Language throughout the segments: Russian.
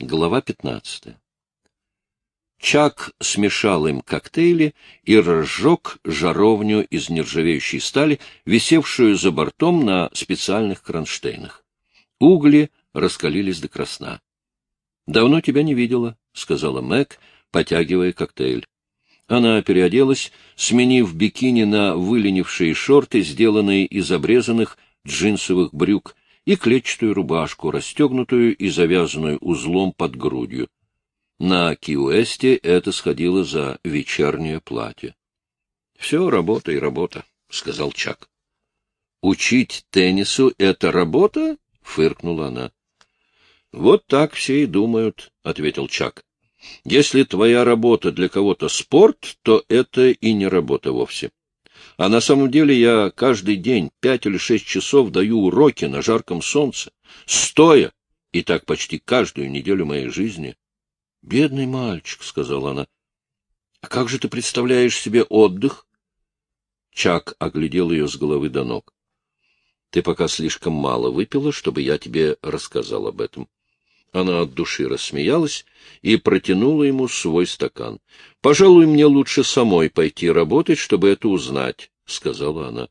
Глава 15. Чак смешал им коктейли и разжег жаровню из нержавеющей стали, висевшую за бортом на специальных кронштейнах. Угли раскалились до красна. — Давно тебя не видела, — сказала Мэг, потягивая коктейль. Она переоделась, сменив бикини на выленившие шорты, сделанные из обрезанных джинсовых брюк, и клетчатую рубашку, расстегнутую и завязанную узлом под грудью. На Киуэсте это сходило за вечернее платье. — Все работа и работа, — сказал Чак. — Учить теннису — это работа? — фыркнула она. — Вот так все и думают, — ответил Чак. — Если твоя работа для кого-то спорт, то это и не работа вовсе. А на самом деле я каждый день пять или шесть часов даю уроки на жарком солнце, стоя, и так почти каждую неделю моей жизни. — Бедный мальчик, — сказала она. — А как же ты представляешь себе отдых? Чак оглядел ее с головы до ног. — Ты пока слишком мало выпила, чтобы я тебе рассказал об этом. Она от души рассмеялась и протянула ему свой стакан. — Пожалуй, мне лучше самой пойти работать, чтобы это узнать, — сказала она.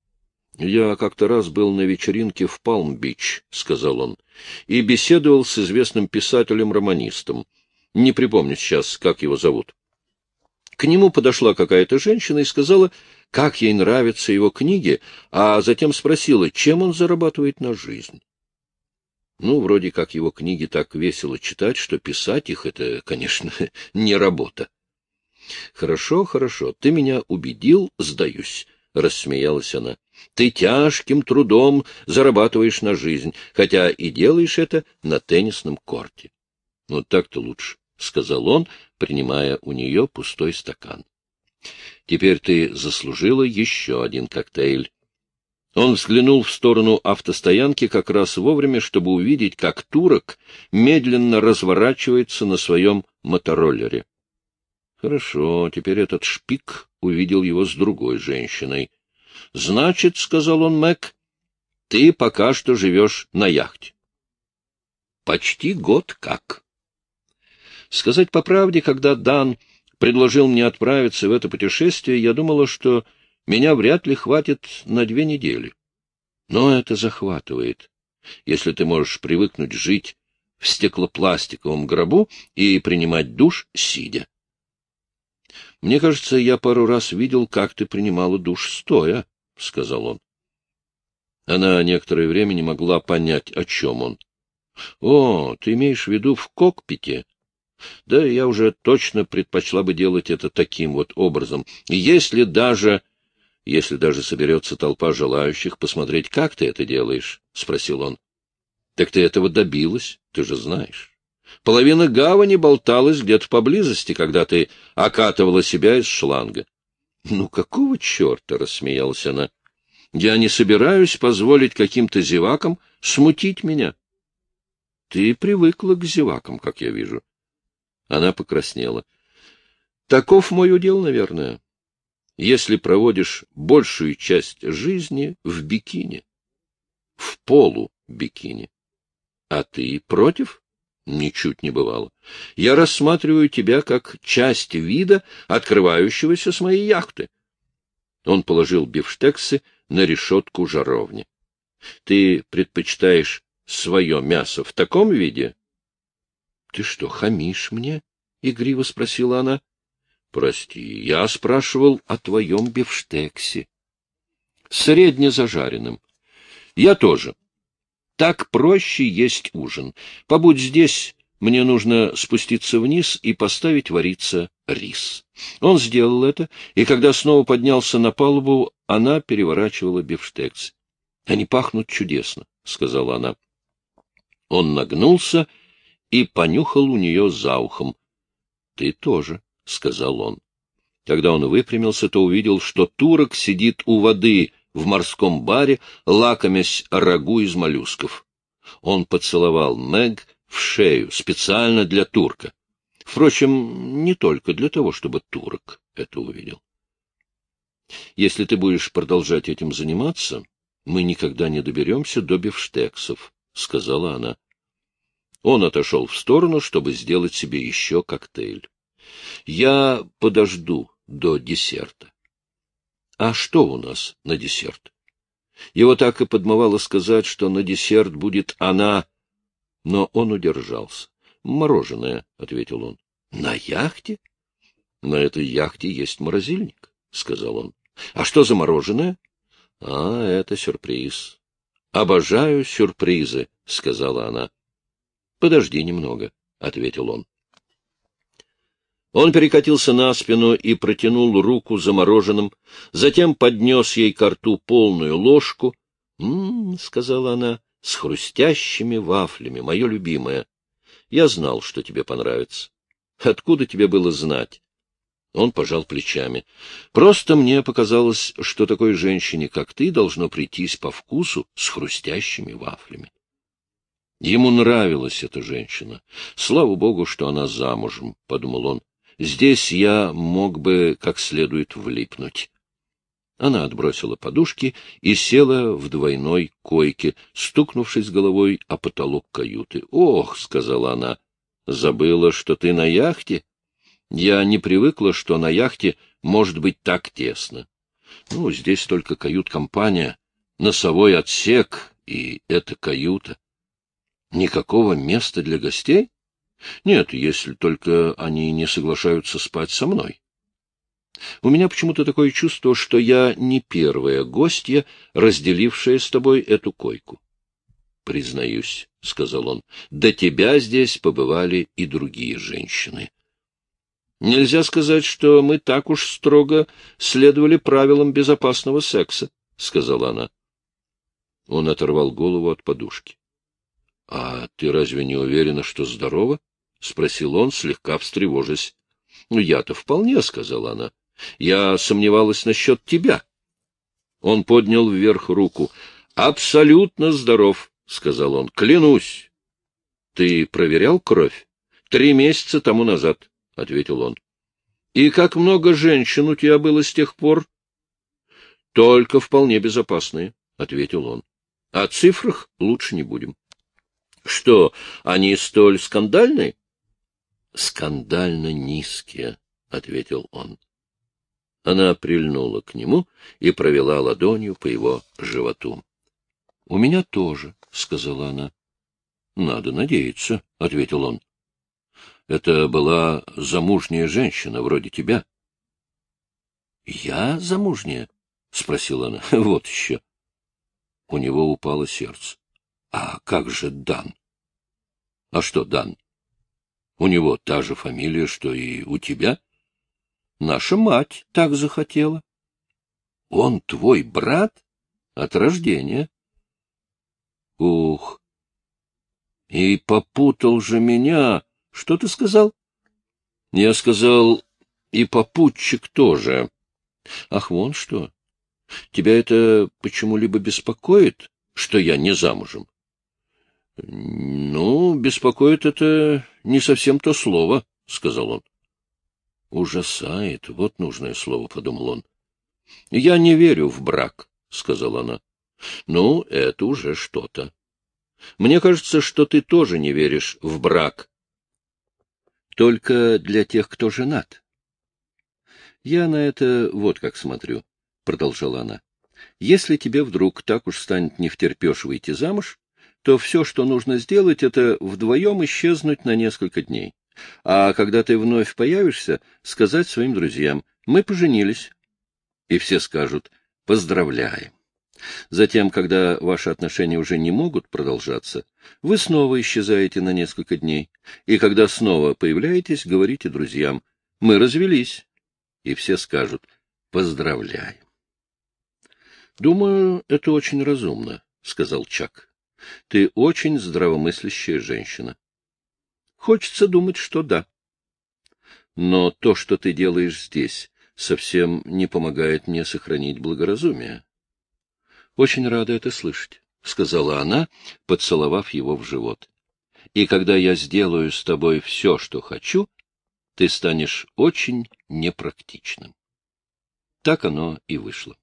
— Я как-то раз был на вечеринке в Палм-Бич, — сказал он, — и беседовал с известным писателем-романистом. Не припомню сейчас, как его зовут. К нему подошла какая-то женщина и сказала, как ей нравятся его книги, а затем спросила, чем он зарабатывает на жизнь. Ну, вроде как его книги так весело читать, что писать их — это, конечно, не работа. — Хорошо, хорошо, ты меня убедил, сдаюсь, — рассмеялась она. — Ты тяжким трудом зарабатываешь на жизнь, хотя и делаешь это на теннисном корте. — Ну, так-то лучше, — сказал он, принимая у нее пустой стакан. — Теперь ты заслужила еще один коктейль. Он взглянул в сторону автостоянки как раз вовремя, чтобы увидеть, как турок медленно разворачивается на своем мотороллере. Хорошо, теперь этот шпик увидел его с другой женщиной. — Значит, — сказал он Мэг, — ты пока что живешь на яхте. — Почти год как. Сказать по правде, когда Дан предложил мне отправиться в это путешествие, я думала, что меня вряд ли хватит на две недели. Но это захватывает, если ты можешь привыкнуть жить в стеклопластиковом гробу и принимать душ, сидя. Мне кажется, я пару раз видел, как ты принимала душ стоя, — сказал он. Она некоторое время не могла понять, о чем он. — О, ты имеешь в виду в кокпите? Да, я уже точно предпочла бы делать это таким вот образом. Если даже если даже соберется толпа желающих посмотреть, как ты это делаешь? — спросил он. — Так ты этого добилась, ты же знаешь. Половина гавани болталась где-то поблизости, когда ты окатывала себя из шланга. — Ну, какого черта? — рассмеялась она. — Я не собираюсь позволить каким-то зевакам смутить меня. — Ты привыкла к зевакам, как я вижу. Она покраснела. — Таков мой удел, наверное если проводишь большую часть жизни в бикини, в полу бикини. А ты против? Ничуть не бывало. Я рассматриваю тебя как часть вида, открывающегося с моей яхты. Он положил бифштексы на решетку жаровни. Ты предпочитаешь свое мясо в таком виде? — Ты что, хамишь мне? — игриво спросила она. — Прости, я спрашивал о твоем бифштексе. — Средне зажаренным. — Я тоже. Так проще есть ужин. Побудь здесь, мне нужно спуститься вниз и поставить вариться рис. Он сделал это, и когда снова поднялся на палубу, она переворачивала бифштекс. — Они пахнут чудесно, — сказала она. Он нагнулся и понюхал у нее за ухом. — Ты тоже. — сказал он. Когда он выпрямился, то увидел, что турок сидит у воды в морском баре, лакомясь рагу из моллюсков. Он поцеловал Мэг в шею специально для турка. Впрочем, не только для того, чтобы турок это увидел. Если ты будешь продолжать этим заниматься, мы никогда не доберемся до бифштексов, — сказала она. Он отошел в сторону, чтобы сделать себе еще коктейль. Я подожду до десерта. А что у нас на десерт? Его так и подмывало сказать, что на десерт будет она, но он удержался. «Мороженое», — ответил он. «На яхте?» «На этой яхте есть морозильник», — сказал он. «А что за мороженое?» «А, это сюрприз». «Обожаю сюрпризы», — сказала она. «Подожди немного», — ответил он. Он перекатился на спину и протянул руку замороженным, затем поднес ей ко рту полную ложку. «М-м-м», сказала она, — «с хрустящими вафлями, мое любимое. Я знал, что тебе понравится. Откуда тебе было знать?» Он пожал плечами. «Просто мне показалось, что такой женщине, как ты, должно прийтись по вкусу с хрустящими вафлями». Ему нравилась эта женщина. Слава богу, что она замужем, — подумал он. Здесь я мог бы как следует влипнуть. Она отбросила подушки и села в двойной койке, стукнувшись головой о потолок каюты. — Ох, — сказала она, — забыла, что ты на яхте? Я не привыкла, что на яхте может быть так тесно. Ну, здесь только кают-компания, носовой отсек, и эта каюта. Никакого места для гостей? Нет, если только они не соглашаются спать со мной. У меня почему-то такое чувство, что я не первая гостья, разделившая с тобой эту койку. — Признаюсь, — сказал он, — до тебя здесь побывали и другие женщины. Нельзя сказать, что мы так уж строго следовали правилам безопасного секса, — сказала она. Он оторвал голову от подушки. — А ты разве не уверена, что здорова? — спросил он, слегка встревожась. — Ну, я-то вполне, — сказала она. — Я сомневалась насчет тебя. Он поднял вверх руку. — Абсолютно здоров, — сказал он. — Клянусь. — Ты проверял кровь? — Три месяца тому назад, — ответил он. — И как много женщин у тебя было с тех пор? — Только вполне безопасные, — ответил он. — О цифрах лучше не будем. — Что, они столь скандальные? — Скандально низкие, — ответил он. Она прильнула к нему и провела ладонью по его животу. — У меня тоже, — сказала она. — Надо надеяться, — ответил он. — Это была замужняя женщина, вроде тебя. — Я замужняя? — спросила она. — Вот еще. У него упало сердце. — А как же Дан? — А что Дан? У него та же фамилия, что и у тебя? Наша мать так захотела. Он твой брат? От рождения. Ух! И попутал же меня. Что ты сказал? Я сказал, и попутчик тоже. Ах, вон что. Тебя это почему-либо беспокоит, что я не замужем? — Ну, беспокоит это не совсем то слово, — сказал он. — Ужасает, вот нужное слово, — подумал он. — Я не верю в брак, — сказала она. — Ну, это уже что-то. Мне кажется, что ты тоже не веришь в брак. Только для тех, кто женат. Я на это вот как смотрю, — продолжала она. Если тебе вдруг так уж станет не втерпешь выйти замуж, то все, что нужно сделать, это вдвоем исчезнуть на несколько дней. А когда ты вновь появишься, сказать своим друзьям, мы поженились. И все скажут, поздравляем. Затем, когда ваши отношения уже не могут продолжаться, вы снова исчезаете на несколько дней. И когда снова появляетесь, говорите друзьям, мы развелись. И все скажут, поздравляем. Думаю, это очень разумно, — сказал Чак. Ты очень здравомыслящая женщина. Хочется думать, что да. Но то, что ты делаешь здесь, совсем не помогает мне сохранить благоразумие. Очень рада это слышать, — сказала она, поцеловав его в живот. И когда я сделаю с тобой все, что хочу, ты станешь очень непрактичным. Так оно и вышло.